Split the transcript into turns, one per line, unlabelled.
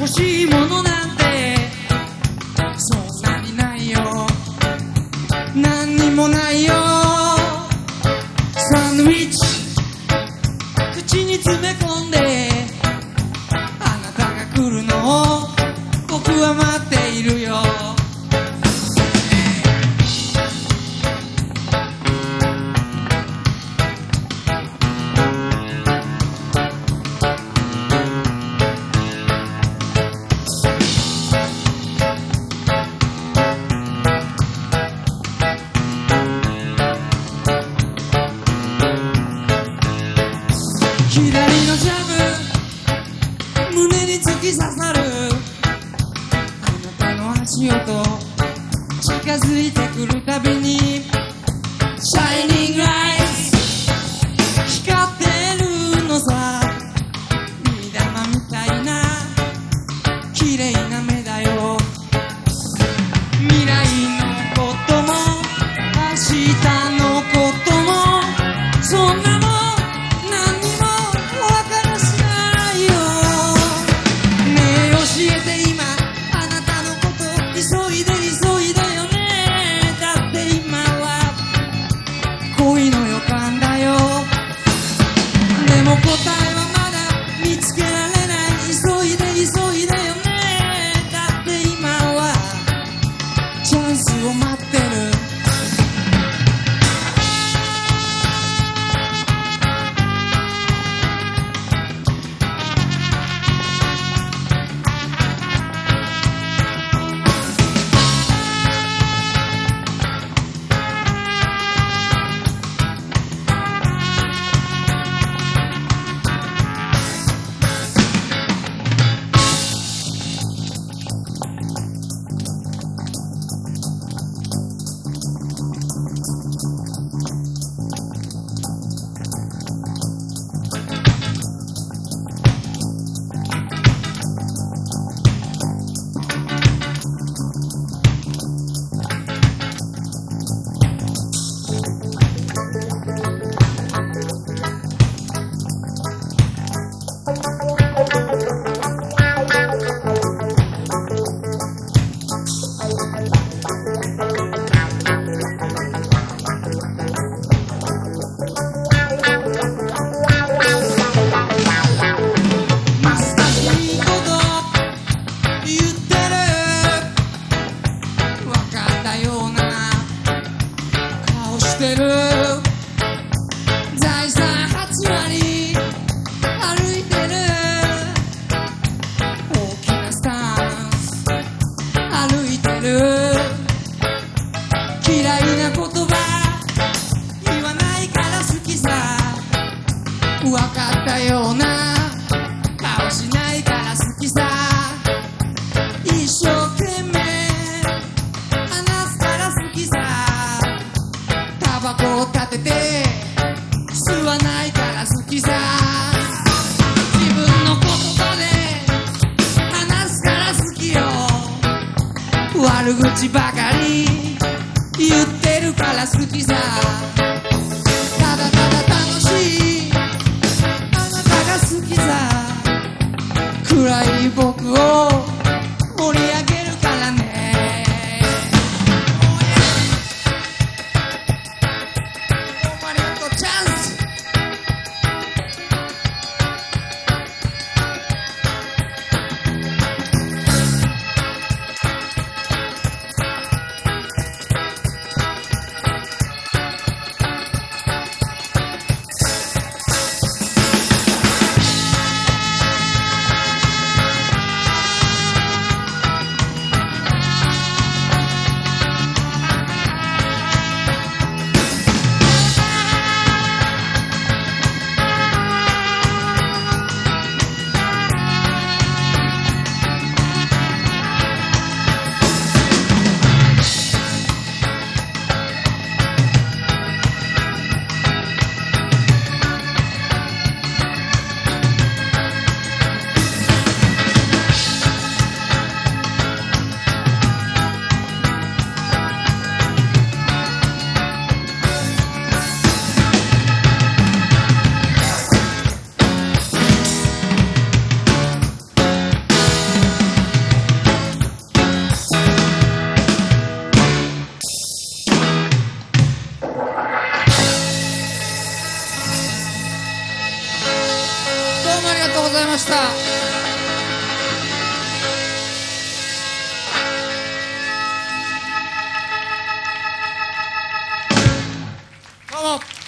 欲しいものな刺さる。あなたの足音近づいてくる。Tenor. 悪口ばかり。言ってるから好きさ。した。どうも。